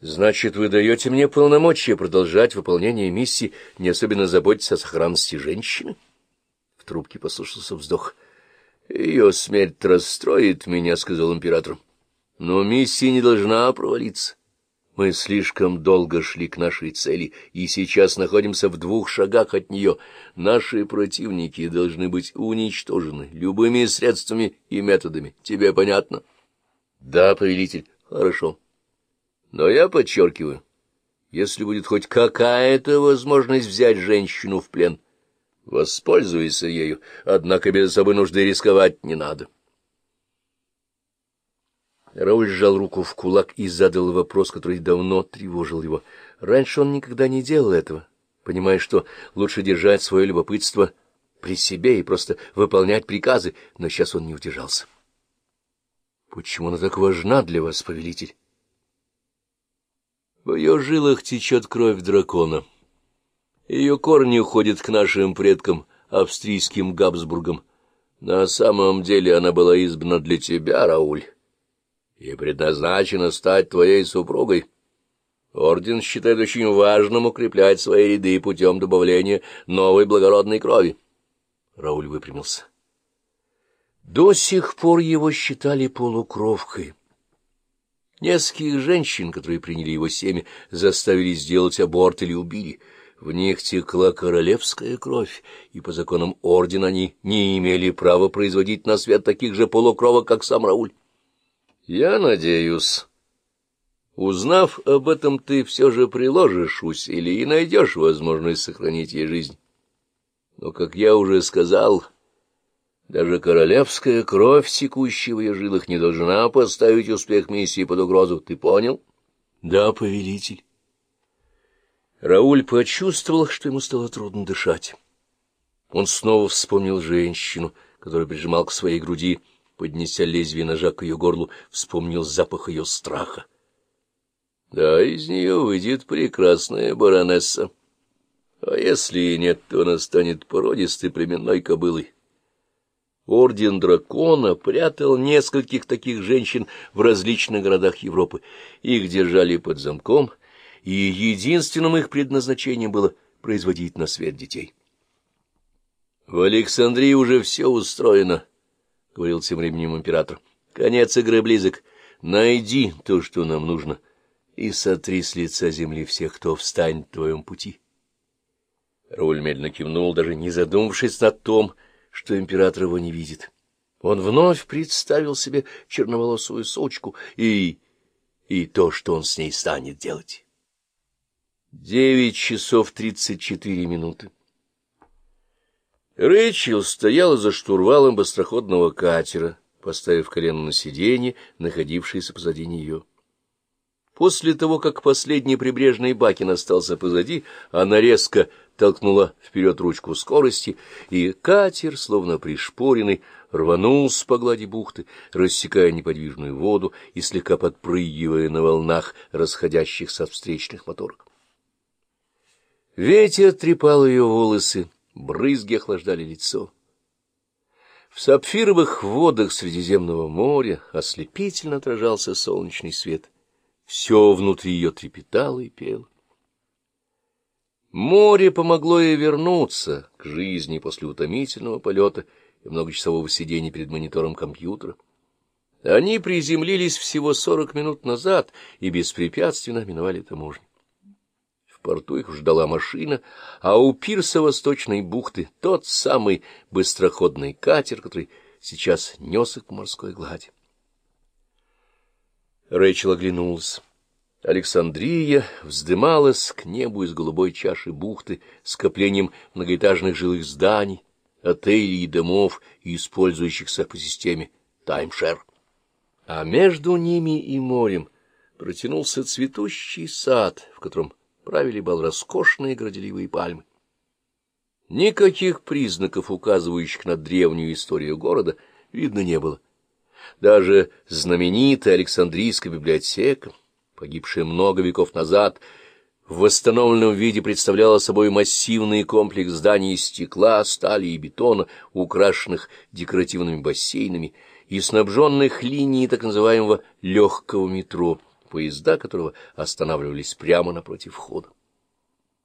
Значит, вы даете мне полномочия продолжать выполнение миссии, не особенно заботиться о сохранности женщины? В трубке послышался вздох. Ее смерть расстроит меня, — сказал император. Но миссия не должна провалиться. Мы слишком долго шли к нашей цели, и сейчас находимся в двух шагах от нее. Наши противники должны быть уничтожены любыми средствами и методами. Тебе понятно? — Да, повелитель. — Хорошо. Но я подчеркиваю, если будет хоть какая-то возможность взять женщину в плен, воспользуйся ею, однако без особой нужды рисковать не надо. — Рауль сжал руку в кулак и задал вопрос, который давно тревожил его. Раньше он никогда не делал этого, понимая, что лучше держать свое любопытство при себе и просто выполнять приказы, но сейчас он не удержался. — Почему она так важна для вас, повелитель? — В ее жилах течет кровь дракона. Ее корни уходят к нашим предкам, австрийским Габсбургам. На самом деле она была избрана для тебя, Рауль и предназначена стать твоей супругой. Орден считает очень важным укреплять свои ряды путем добавления новой благородной крови. Рауль выпрямился. До сих пор его считали полукровкой. Нескольких женщин, которые приняли его семя, заставили сделать аборт или убили. В них текла королевская кровь, и по законам ордена они не имели права производить на свет таких же полукровок, как сам Рауль. Я надеюсь. Узнав об этом, ты все же приложишь усилия и найдешь возможность сохранить ей жизнь. Но, как я уже сказал, даже королевская кровь, текущая в ее жилах, не должна поставить успех миссии под угрозу. Ты понял? Да, повелитель. Рауль почувствовал, что ему стало трудно дышать. Он снова вспомнил женщину, которую прижимал к своей груди, поднеся лезвие ножа к ее горлу, вспомнил запах ее страха. Да, из нее выйдет прекрасная баронесса. А если и нет, то она станет породистой племенной кобылой. Орден дракона прятал нескольких таких женщин в различных городах Европы. Их держали под замком, и единственным их предназначением было производить на свет детей. В Александрии уже все устроено —— говорил тем временем император. — Конец игры близок. Найди то, что нам нужно, и сотри с лица земли всех, кто встанет в твоем пути. Рауль медленно кивнул, даже не задумавшись над том, что император его не видит. Он вновь представил себе черноволосую сучку и... и то, что он с ней станет делать. Девять часов тридцать четыре минуты. Рэйчел стояла за штурвалом быстроходного катера, поставив колено на сиденье, находившееся позади нее. После того, как последний прибрежный бакин остался позади, она резко толкнула вперед ручку скорости, и катер, словно пришпоренный, рванулся по глади бухты, рассекая неподвижную воду и слегка подпрыгивая на волнах, расходящихся от встречных моторов. Ветер трепал ее волосы, брызги охлаждали лицо. В сапфировых водах Средиземного моря ослепительно отражался солнечный свет. Все внутри ее трепетало и пело. Море помогло ей вернуться к жизни после утомительного полета и многочасового сидения перед монитором компьютера. Они приземлились всего сорок минут назад и беспрепятственно миновали таможню. В порту их ждала машина, а у пирса Восточной бухты тот самый быстроходный катер, который сейчас нес их по морской глади. Рэйчел оглянулась. Александрия вздымалась к небу из голубой чаши бухты скоплением многоэтажных жилых зданий, отелей и домов, использующихся по системе таймшер. А между ними и морем протянулся цветущий сад, в котором правили бал роскошные горделивые пальмы. Никаких признаков, указывающих на древнюю историю города, видно не было. Даже знаменитая Александрийская библиотека, погибшая много веков назад, в восстановленном виде представляла собой массивный комплекс зданий из стекла, стали и бетона, украшенных декоративными бассейнами и снабженных линией так называемого легкого метро — поезда которого останавливались прямо напротив входа.